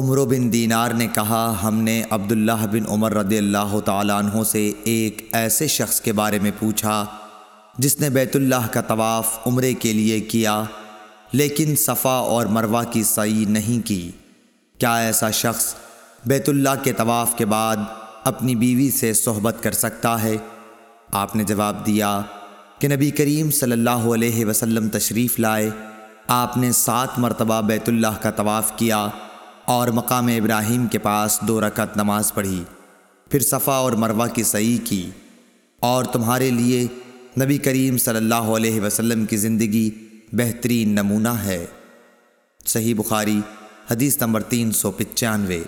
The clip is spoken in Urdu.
عمر بن دینار نے کہا، ہم نے عبداللہ بن عمر رضی اللہ تعالیٰ عنہ سے ایک ایسے شخص کے بارے میں پوچھا، جس نے بیت اللہ کا طواف عمرے کے لیے کیا، لیکن صفا اور مروہ کی سعی نہیں کی۔ کیا ایسا شخص بیت اللہ کے طواف کے بعد اپنی بیوی سے صحبت کر سکتا ہے؟ آپ نے جواب دیا کہ نبی کریم صلی اللہ علیہ وسلم تشریف لائے، آپ نے سات مرتبہ بیت اللہ کا طواف کیا اور مقام ابراہیم کے پاس دو رکعت نماز پڑھی، پھر صفا اور مروہ کی صحیح کی اور تمہارے لیے نبی کریم صلی اللہ علیہ وسلم کی زندگی بہترین نمونہ ہے۔ صحیح بخاری، حدیث نمبر تین سو پچانوے۔